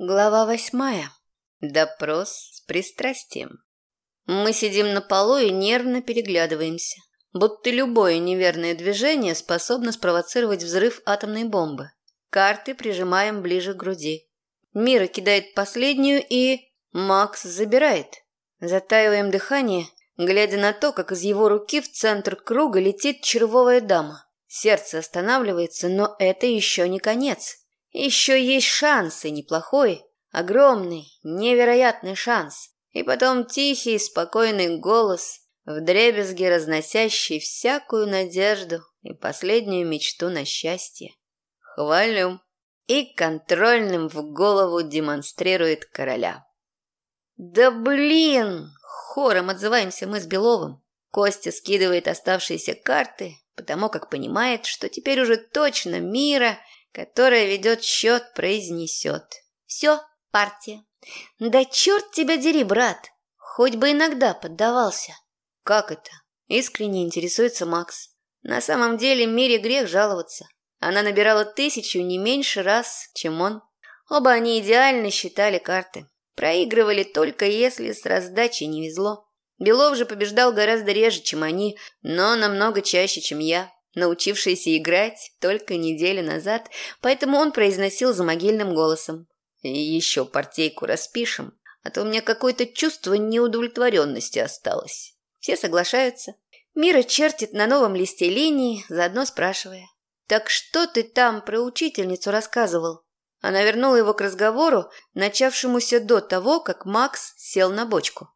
Глава восьмая. Допрос с пристрастием. Мы сидим на полу и нервно переглядываемся, будто любое неверное движение способно спровоцировать взрыв атомной бомбы. Карты прижимаем ближе к груди. Мира кидает последнюю и... Макс забирает. Затаиваем дыхание, глядя на то, как из его руки в центр круга летит червовая дама. Сердце останавливается, но это еще не конец. Еще есть шанс, и неплохой, огромный, невероятный шанс. И потом тихий, спокойный голос, вдребезги разносящий всякую надежду и последнюю мечту на счастье. Хвалю. И контрольным в голову демонстрирует короля. «Да блин!» – хором отзываемся мы с Беловым. Костя скидывает оставшиеся карты, потому как понимает, что теперь уже точно мира – которая ведет счет, произнесет. Все, партия. Да черт тебя дери, брат. Хоть бы иногда поддавался. Как это? Искренне интересуется Макс. На самом деле Мире грех жаловаться. Она набирала тысячу не меньше раз, чем он. Оба они идеально считали карты. Проигрывали только если с раздачей не везло. Белов же побеждал гораздо реже, чем они, но намного чаще, чем я научившийся играть только неделю назад, поэтому он произносил за могильным голосом. «Еще партейку распишем, а то у меня какое-то чувство неудовлетворенности осталось». Все соглашаются. Мира чертит на новом листе линии, заодно спрашивая. «Так что ты там про учительницу рассказывал?» Она вернула его к разговору, начавшемуся до того, как Макс сел на бочку.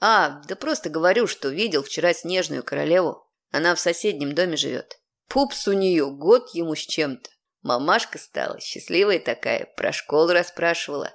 «А, да просто говорю, что видел вчера снежную королеву. Она в соседнем доме живет. Пупс у нее год ему с чем-то. Мамашка стала, счастливая такая, про школу расспрашивала.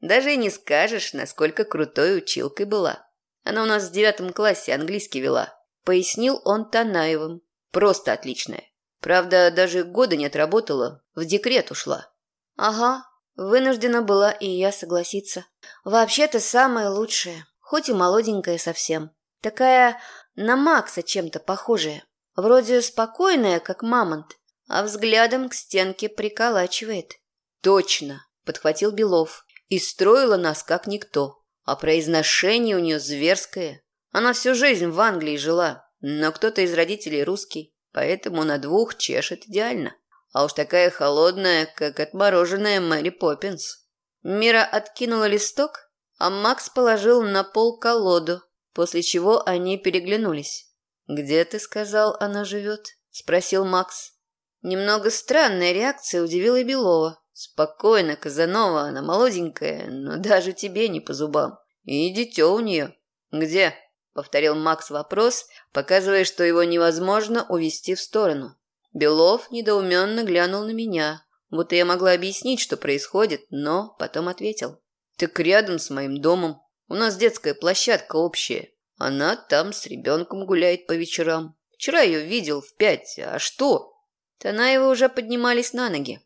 Даже и не скажешь, насколько крутой училкой была. Она у нас в девятом классе английский вела. Пояснил он Танаевым. Просто отличная. Правда, даже года не отработала, в декрет ушла. Ага, вынуждена была и я согласиться. Вообще-то самое лучшее, хоть и молоденькая совсем. Такая на Макса чем-то похожая. Вроде спокойная, как мамонт, а взглядом к стенке приколачивает. «Точно!» – подхватил Белов. «И строила нас как никто. А произношение у нее зверское. Она всю жизнь в Англии жила, но кто-то из родителей русский, поэтому на двух чешет идеально. А уж такая холодная, как отмороженная Мэри Поппинс». Мира откинула листок, а Макс положил на пол колоду, после чего они переглянулись. «Где, ты сказал, она живет?» – спросил Макс. Немного странная реакция удивила Белова. «Спокойно, Казанова, она молоденькая, но даже тебе не по зубам. И дитё у нее». «Где?» – повторил Макс вопрос, показывая, что его невозможно увести в сторону. Белов недоуменно глянул на меня, будто я могла объяснить, что происходит, но потом ответил. «Так рядом с моим домом. У нас детская площадка общая. Она там с ребенком гуляет по вечерам. Вчера ее видел в пять. А что? Танаевы уже поднимались на ноги.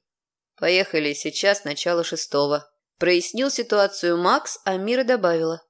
Поехали сейчас начало шестого. Прояснил ситуацию Макс, а Мира добавила.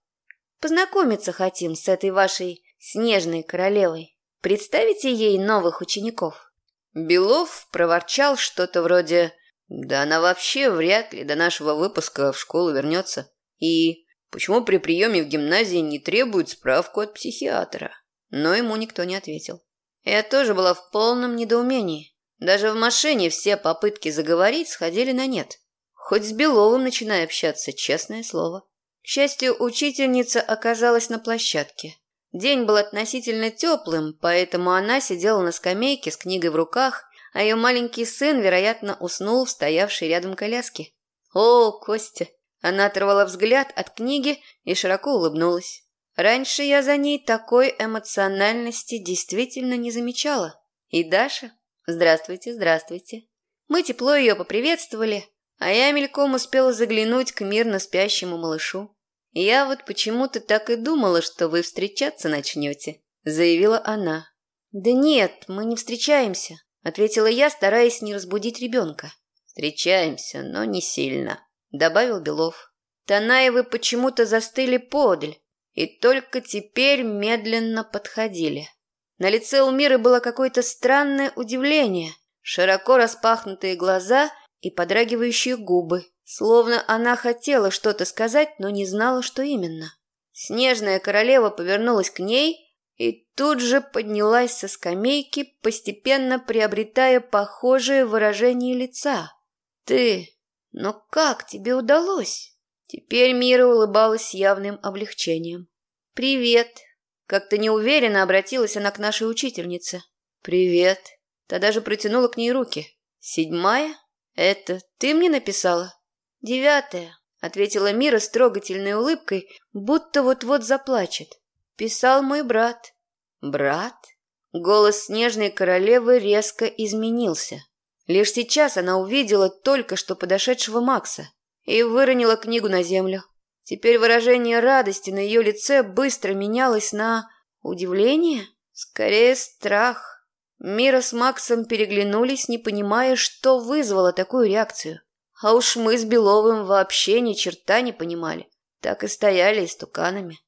Познакомиться хотим с этой вашей снежной королевой. Представите ей новых учеников. Белов проворчал что-то вроде «Да она вообще вряд ли до нашего выпуска в школу вернется». И Почему при приеме в гимназии не требуют справку от психиатра? Но ему никто не ответил. Я тоже была в полном недоумении. Даже в машине все попытки заговорить сходили на нет. Хоть с Беловым начинай общаться, честное слово. К счастью, учительница оказалась на площадке. День был относительно теплым, поэтому она сидела на скамейке с книгой в руках, а ее маленький сын, вероятно, уснул в стоявшей рядом коляске. «О, Костя, она оторвала взгляд от книги и широко улыбнулась. Раньше я за ней такой эмоциональности действительно не замечала. И Даша? Здравствуйте, здравствуйте. Мы тепло ее поприветствовали, а я мельком успела заглянуть к мирно спящему малышу. «Я вот почему-то так и думала, что вы встречаться начнете», — заявила она. «Да нет, мы не встречаемся», — ответила я, стараясь не разбудить ребенка. «Встречаемся, но не сильно», добавил Белов. Танаевы почему-то застыли подаль и только теперь медленно подходили. На лице у Миры было какое-то странное удивление, широко распахнутые глаза и подрагивающие губы. словно она хотела что-то сказать, но не знала, что именно. Снежная королева повернулась к ней и тут же поднялась со скамейки, постепенно приобретая похожее выражение лица. «Ты, но как тебе удалось?» Теперь Мира улыбалась явным облегчением. «Привет!» Как-то неуверенно обратилась она к нашей учительнице. «Привет!» Та даже протянула к ней руки. «Седьмая? Это ты мне написала?» «Девятая», — ответила Мира с трогательной улыбкой, будто вот-вот заплачет. «Писал мой брат». «Брат?» Голос снежной королевы резко изменился. Лишь сейчас она увидела только что подошедшего Макса и выронила книгу на землю. Теперь выражение радости на ее лице быстро менялось на удивление, скорее страх. Мира с Максом переглянулись, не понимая, что вызвало такую реакцию. А уж мы с Беловым вообще ни черта не понимали. Так и стояли истуканами.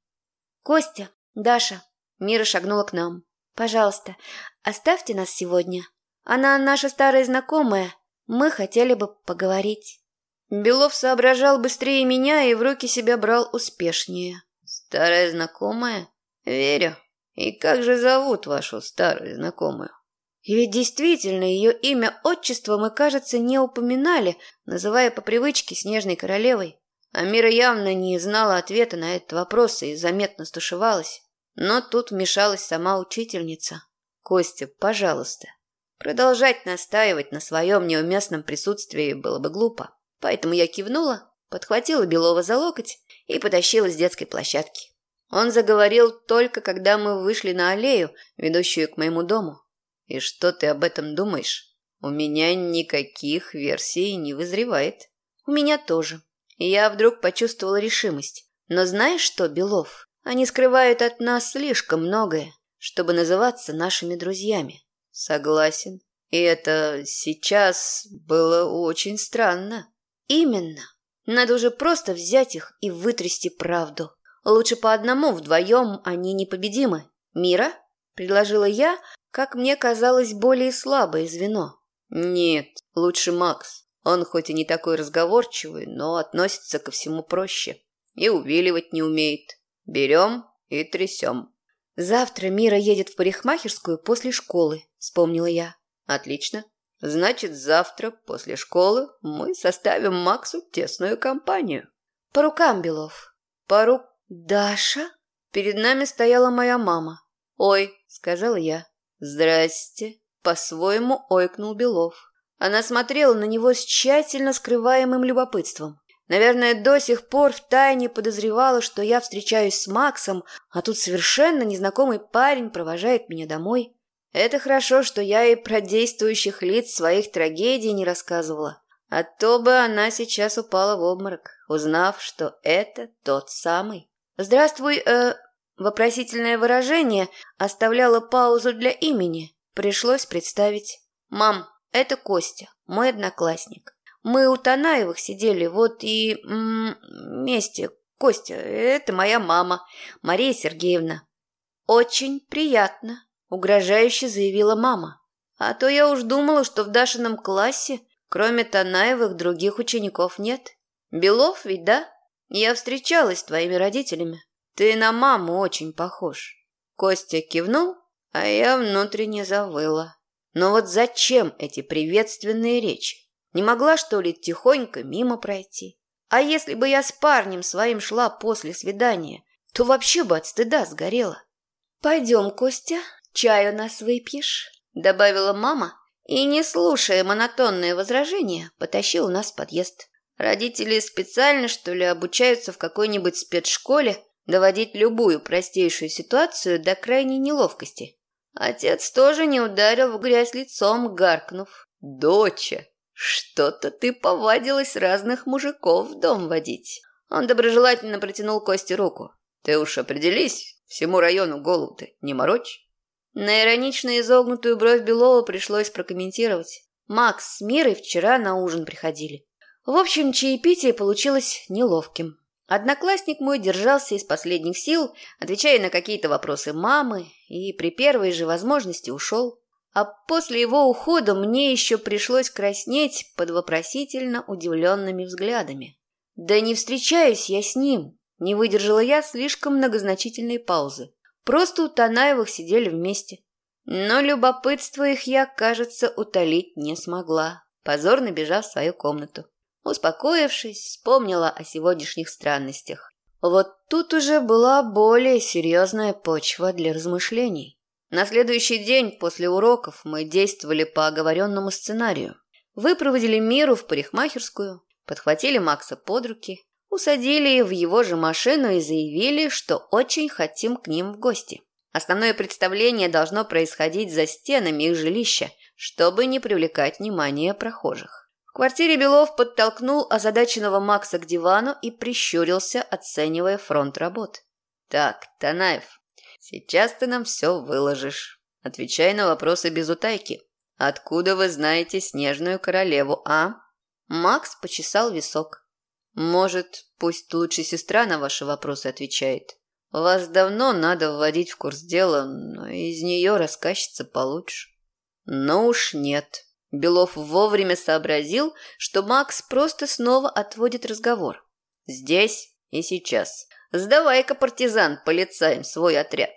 «Костя, Даша», — Мира шагнула к нам. «Пожалуйста, оставьте нас сегодня. Она наша старая знакомая. Мы хотели бы поговорить». Белов соображал быстрее меня и в руки себя брал успешнее. «Старая знакомая? Верю. И как же зовут вашу старую знакомую?» И ведь действительно ее имя отчество мы, кажется, не упоминали, называя по привычке Снежной Королевой. Амира явно не знала ответа на этот вопрос и заметно стушевалась. Но тут вмешалась сама учительница. «Костя, пожалуйста». Продолжать настаивать на своем неуместном присутствии было бы глупо. Поэтому я кивнула, подхватила Белова за локоть и потащила с детской площадки. Он заговорил только, когда мы вышли на аллею, ведущую к моему дому. И что ты об этом думаешь? У меня никаких версий не вызревает. У меня тоже. Я вдруг почувствовала решимость. Но знаешь что, Белов? Они скрывают от нас слишком многое, чтобы называться нашими друзьями. Согласен. И это сейчас было очень странно. Именно. Надо уже просто взять их и вытрясти правду. Лучше по одному, вдвоем они непобедимы. Мира? Предложила я, как мне казалось, более слабое звено. Нет, лучше Макс. Он хоть и не такой разговорчивый, но относится ко всему проще. И увиливать не умеет. Берем и трясем. Завтра Мира едет в парикмахерскую после школы, вспомнила я. Отлично. Значит, завтра после школы мы составим Максу тесную компанию. По рукам, Белов. По рук... Даша? Перед нами стояла моя мама. Ой, сказала я. «Здрасте», — по-своему ойкнул Белов. Она смотрела на него с тщательно скрываемым любопытством. Наверное, до сих пор втайне подозревала, что я встречаюсь с Максом, а тут совершенно незнакомый парень провожает меня домой. Это хорошо, что я и про действующих лиц своих трагедий не рассказывала. А то бы она сейчас упала в обморок, узнав, что это тот самый. «Здравствуй, э, Вопросительное выражение оставляло паузу для имени. Пришлось представить. «Мам, это Костя, мой одноклассник. Мы у Танаевых сидели, вот и... М вместе. Костя, это моя мама, Мария Сергеевна». «Очень приятно», — угрожающе заявила мама. «А то я уж думала, что в Дашином классе, кроме Танаевых, других учеников нет. Белов ведь, да? Я встречалась с твоими родителями». Ты на маму очень похож. Костя кивнул, а я внутренне завыла. Но вот зачем эти приветственные речи? Не могла, что ли, тихонько мимо пройти? А если бы я с парнем своим шла после свидания, то вообще бы от стыда сгорела. «Пойдем, Костя, чай у нас выпьешь», — добавила мама, и, не слушая монотонные возражения, потащила нас в подъезд. Родители специально, что ли, обучаются в какой-нибудь спецшколе, доводить любую простейшую ситуацию до крайней неловкости. Отец тоже не ударил в грязь лицом, гаркнув. «Доча, что-то ты повадилась разных мужиков в дом водить». Он доброжелательно протянул Косте руку. «Ты уж определись, всему району голову ты не морочь». На иронично изогнутую бровь Белова пришлось прокомментировать. Макс с Мирой вчера на ужин приходили. В общем, чаепитие получилось неловким. Одноклассник мой держался из последних сил, отвечая на какие-то вопросы мамы, и при первой же возможности ушел. а после его ухода мне еще пришлось краснеть под вопросительно удивленными взглядами. Да не встречаюсь я с ним, не выдержала я слишком многозначительной паузы. Просто у Танаевых сидели вместе. Но любопытство их я, кажется, утолить не смогла, позорно бежав в свою комнату. Успокоившись, вспомнила о сегодняшних странностях. Вот тут уже была более серьезная почва для размышлений. На следующий день после уроков мы действовали по оговоренному сценарию. Выпроводили Миру в парикмахерскую, подхватили Макса под руки, усадили в его же машину и заявили, что очень хотим к ним в гости. Основное представление должно происходить за стенами их жилища, чтобы не привлекать внимание прохожих. В квартире Белов подтолкнул озадаченного Макса к дивану и прищурился, оценивая фронт работ. «Так, Танаев, сейчас ты нам все выложишь. Отвечай на вопросы без утайки. Откуда вы знаете Снежную Королеву, а?» Макс почесал висок. «Может, пусть лучше сестра на ваши вопросы отвечает. Вас давно надо вводить в курс дела, но из нее рассказчица получше». «Ну уж нет», Белов вовремя сообразил, что Макс просто снова отводит разговор. Здесь и сейчас. Сдавай-ка, партизан, полицаем свой отряд.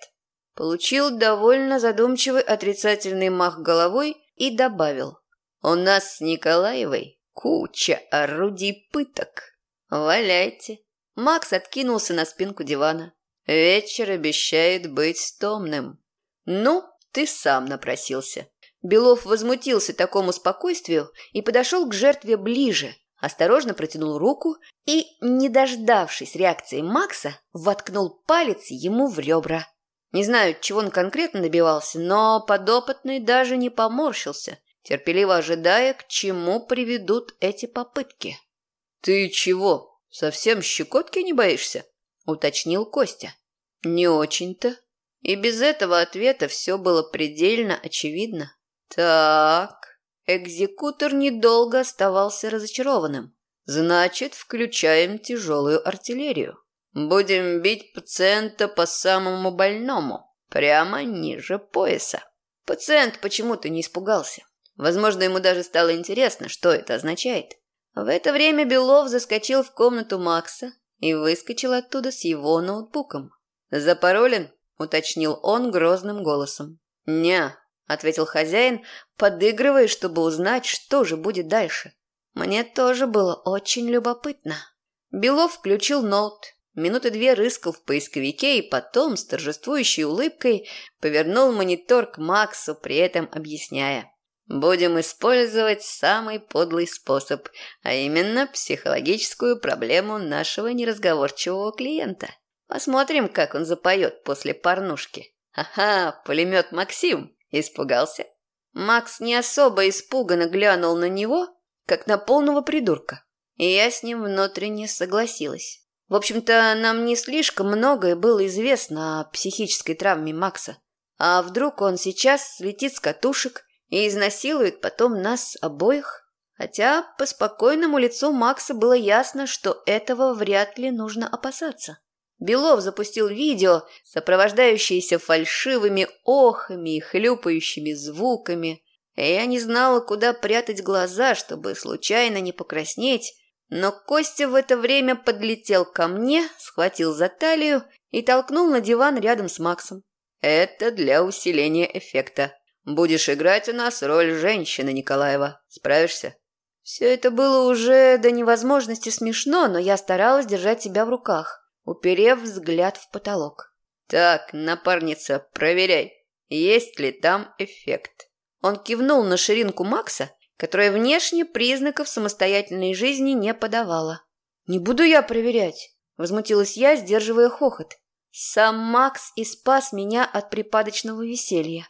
Получил довольно задумчивый отрицательный мах головой и добавил. У нас с Николаевой куча орудий пыток. Валяйте. Макс откинулся на спинку дивана. Вечер обещает быть томным. Ну, ты сам напросился. Белов возмутился такому спокойствию и подошел к жертве ближе, осторожно протянул руку и, не дождавшись реакции Макса, воткнул палец ему в ребра. Не знаю, чего он конкретно добивался, но подопытный даже не поморщился, терпеливо ожидая, к чему приведут эти попытки. «Ты чего, совсем щекотки не боишься?» – уточнил Костя. «Не очень-то». И без этого ответа все было предельно очевидно. Так, экзекутор недолго оставался разочарованным. Значит, включаем тяжелую артиллерию. Будем бить пациента по самому больному, прямо ниже пояса. Пациент почему-то не испугался. Возможно, ему даже стало интересно, что это означает. В это время Белов заскочил в комнату Макса и выскочил оттуда с его ноутбуком. «Запаролен?» – уточнил он грозным голосом. «Не, ответил хозяин, подыгрывая, чтобы узнать, что же будет дальше. Мне тоже было очень любопытно. Белов включил ноут, минуты две рыскал в поисковике и потом с торжествующей улыбкой повернул монитор к Максу, при этом объясняя. Будем использовать самый подлый способ, а именно психологическую проблему нашего неразговорчивого клиента. Посмотрим, как он запоет после порнушки. Ага, пулемет Максим. Испугался? Макс не особо испуганно глянул на него, как на полного придурка. И я с ним внутренне согласилась. В общем-то, нам не слишком многое было известно о психической травме Макса. А вдруг он сейчас слетит с катушек и изнасилует потом нас обоих? Хотя по спокойному лицу Макса было ясно, что этого вряд ли нужно опасаться. Белов запустил видео, сопровождающееся фальшивыми охами и хлюпающими звуками. Я не знала, куда прятать глаза, чтобы случайно не покраснеть, но Костя в это время подлетел ко мне, схватил за талию и толкнул на диван рядом с Максом. «Это для усиления эффекта. Будешь играть у нас роль женщины, Николаева. Справишься?» Все это было уже до невозможности смешно, но я старалась держать себя в руках уперев взгляд в потолок. «Так, напарница, проверяй, есть ли там эффект». Он кивнул на ширинку Макса, которая внешне признаков самостоятельной жизни не подавала. «Не буду я проверять», – возмутилась я, сдерживая хохот. Сам Макс и спас меня от припадочного веселья.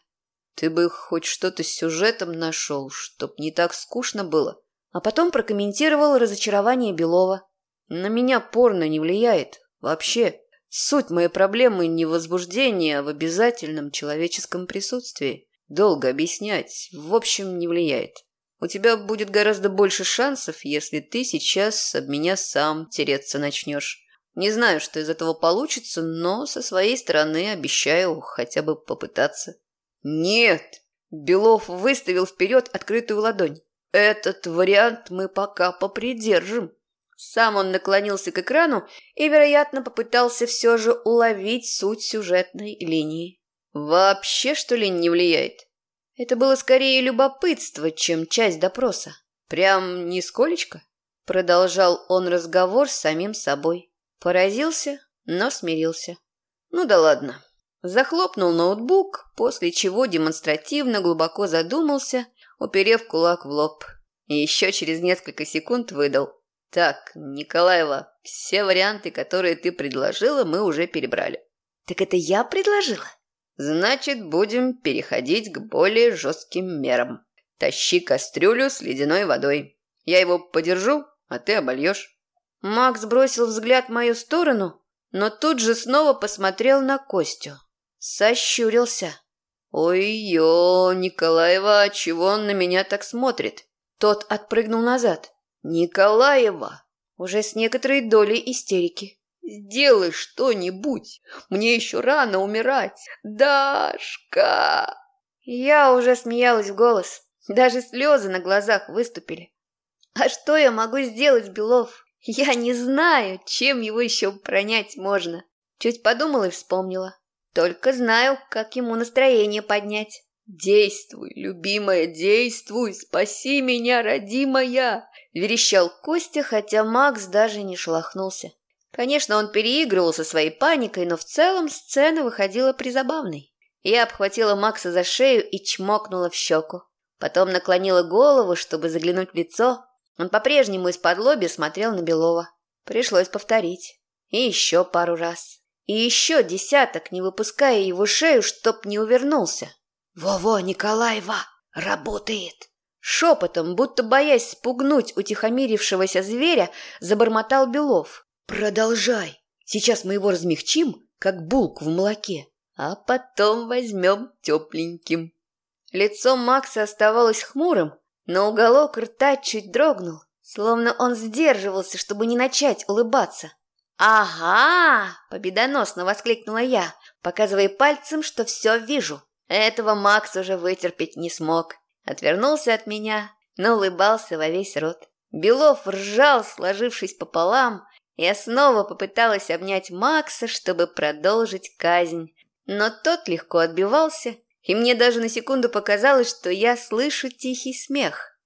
«Ты бы хоть что-то с сюжетом нашел, чтоб не так скучно было». А потом прокомментировал разочарование Белова. «На меня порно не влияет, Вообще, суть моей проблемы не возбуждение, а в обязательном человеческом присутствии. Долго объяснять, в общем, не влияет. У тебя будет гораздо больше шансов, если ты сейчас об меня сам тереться начнешь. Не знаю, что из этого получится, но со своей стороны обещаю хотя бы попытаться. Нет, Белов выставил вперед открытую ладонь. Этот вариант мы пока попридержим. Сам он наклонился к экрану и, вероятно, попытался все же уловить суть сюжетной линии. Вообще, что ли, не влияет? Это было скорее любопытство, чем часть допроса. Прям нисколечко. Продолжал он разговор с самим собой. Поразился, но смирился. Ну да ладно. Захлопнул ноутбук, после чего демонстративно глубоко задумался, уперев кулак в лоб. И еще через несколько секунд выдал. Так, Николаева, все варианты, которые ты предложила, мы уже перебрали. Так это я предложила? Значит, будем переходить к более жестким мерам. Тащи кастрюлю с ледяной водой. Я его подержу, а ты обольешь. Макс бросил взгляд в мою сторону, но тут же снова посмотрел на Костю. Сощурился. «Ой-ё, Николаева, чего он на меня так смотрит?» Тот отпрыгнул назад. «Николаева!» Уже с некоторой долей истерики. «Сделай что-нибудь! Мне еще рано умирать! Дашка!» Я уже смеялась в голос. Даже слезы на глазах выступили. «А что я могу сделать, Белов? Я не знаю, чем его еще пронять можно». Чуть подумала и вспомнила. Только знаю, как ему настроение поднять. «Действуй, любимая, действуй! Спаси меня, родимая!» Верещал Костя, хотя Макс даже не шелохнулся. Конечно, он переигрывал со своей паникой, но в целом сцена выходила призабавной. Я обхватила Макса за шею и чмокнула в щеку. Потом наклонила голову, чтобы заглянуть в лицо. Он по-прежнему из-под лоби смотрел на Белова. Пришлось повторить. И еще пару раз. И еще десяток, не выпуская его шею, чтоб не увернулся. «Во-во, Николаева, работает!» Шепотом, будто боясь спугнуть утихомирившегося зверя, забормотал Белов. «Продолжай. Сейчас мы его размягчим, как булку в молоке, а потом возьмем тепленьким». Лицо Макса оставалось хмурым, но уголок рта чуть дрогнул, словно он сдерживался, чтобы не начать улыбаться. «Ага!» – победоносно воскликнула я, показывая пальцем, что все вижу. Этого Макс уже вытерпеть не смог. Отвернулся от меня, но улыбался во весь рот. Белов ржал, сложившись пополам. Я снова попыталась обнять Макса, чтобы продолжить казнь. Но тот легко отбивался, и мне даже на секунду показалось, что я слышу тихий смех.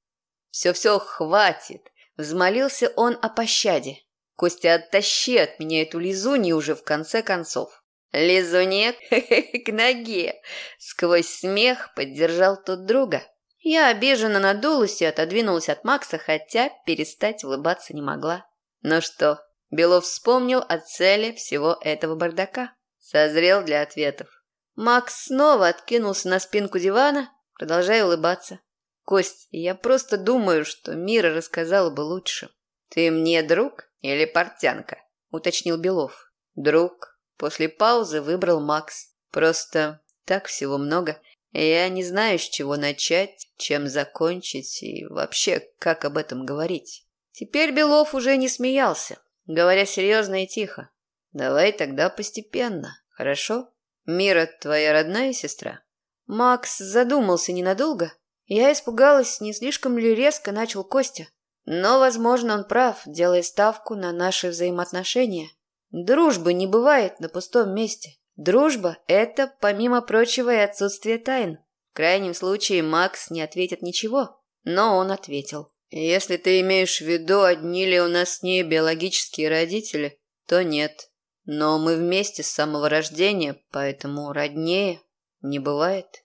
«Все-все, хватит!» – взмолился он о пощаде. «Костя, оттащи от меня эту лизунью уже в конце концов». «Лизунек к ноге!» Сквозь смех поддержал тот друга. Я обиженно надулась и отодвинулась от Макса, хотя перестать улыбаться не могла. Ну что, Белов вспомнил о цели всего этого бардака. Созрел для ответов. Макс снова откинулся на спинку дивана, продолжая улыбаться. «Кость, я просто думаю, что Мира рассказала бы лучше». «Ты мне друг или портянка?» – уточнил Белов. «Друг», После паузы выбрал Макс. Просто так всего много. Я не знаю, с чего начать, чем закончить и вообще, как об этом говорить. Теперь Белов уже не смеялся, говоря серьезно и тихо. Давай тогда постепенно, хорошо? Мира твоя родная сестра? Макс задумался ненадолго. Я испугалась, не слишком ли резко начал Костя. Но, возможно, он прав, делая ставку на наши взаимоотношения. Дружбы не бывает на пустом месте. Дружба – это, помимо прочего, и отсутствие тайн. В крайнем случае Макс не ответит ничего, но он ответил. Если ты имеешь в виду, одни ли у нас с ней биологические родители, то нет. Но мы вместе с самого рождения, поэтому роднее не бывает.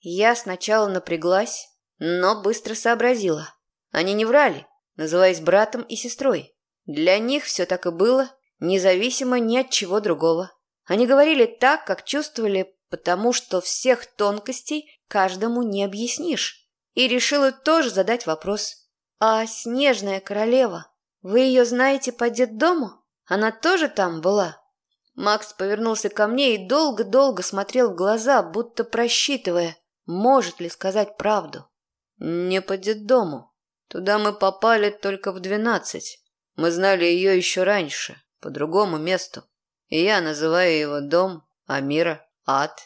Я сначала напряглась, но быстро сообразила. Они не врали, называясь братом и сестрой. Для них все так и было, независимо ни от чего другого. Они говорили так, как чувствовали, потому что всех тонкостей каждому не объяснишь. И решила тоже задать вопрос. «А снежная королева, вы ее знаете по детдому? Она тоже там была?» Макс повернулся ко мне и долго-долго смотрел в глаза, будто просчитывая, может ли сказать правду. «Не по детдому. Туда мы попали только в двенадцать. Мы знали ее еще раньше по другому месту. И я называю его дом, Амира, ад.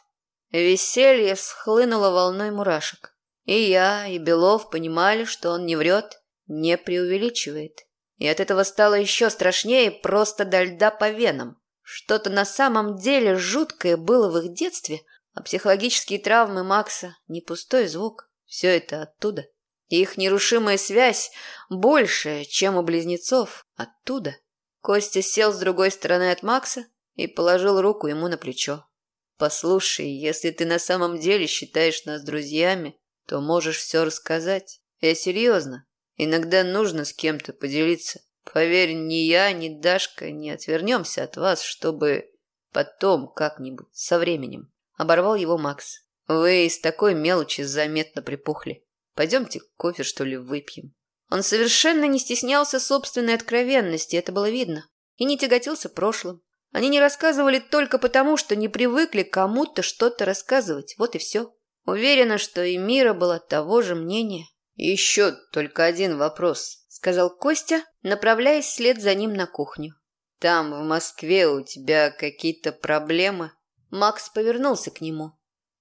Веселье схлынуло волной мурашек. И я, и Белов понимали, что он не врет, не преувеличивает. И от этого стало еще страшнее просто до льда по венам. Что-то на самом деле жуткое было в их детстве, а психологические травмы Макса – не пустой звук. Все это оттуда. Их нерушимая связь большая, чем у близнецов, оттуда. Костя сел с другой стороны от Макса и положил руку ему на плечо. «Послушай, если ты на самом деле считаешь нас друзьями, то можешь все рассказать. Я серьезно. Иногда нужно с кем-то поделиться. Поверь, ни я, ни Дашка не отвернемся от вас, чтобы потом как-нибудь со временем. Оборвал его Макс. Вы из такой мелочи заметно припухли. Пойдемте кофе, что ли, выпьем. Он совершенно не стеснялся собственной откровенности, это было видно, и не тяготился прошлым. Они не рассказывали только потому, что не привыкли кому-то что-то рассказывать, вот и все. Уверена, что и Мира была того же мнения. «Еще только один вопрос», — сказал Костя, направляясь вслед за ним на кухню. «Там, в Москве, у тебя какие-то проблемы?» Макс повернулся к нему.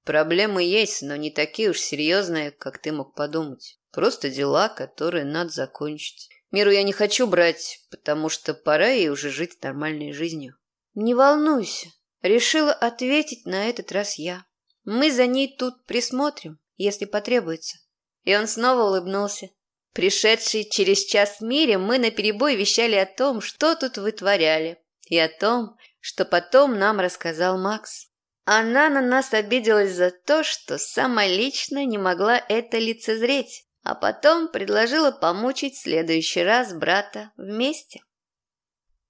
«Проблемы есть, но не такие уж серьезные, как ты мог подумать. Просто дела, которые надо закончить. Миру я не хочу брать, потому что пора ей уже жить нормальной жизнью». «Не волнуйся», — решила ответить на этот раз я. «Мы за ней тут присмотрим, если потребуется». И он снова улыбнулся. Пришедший через час в мире, мы наперебой вещали о том, что тут вытворяли, и о том, что потом нам рассказал Макс. Она на нас обиделась за то, что сама лично не могла это лицезреть, а потом предложила помучить в следующий раз брата вместе.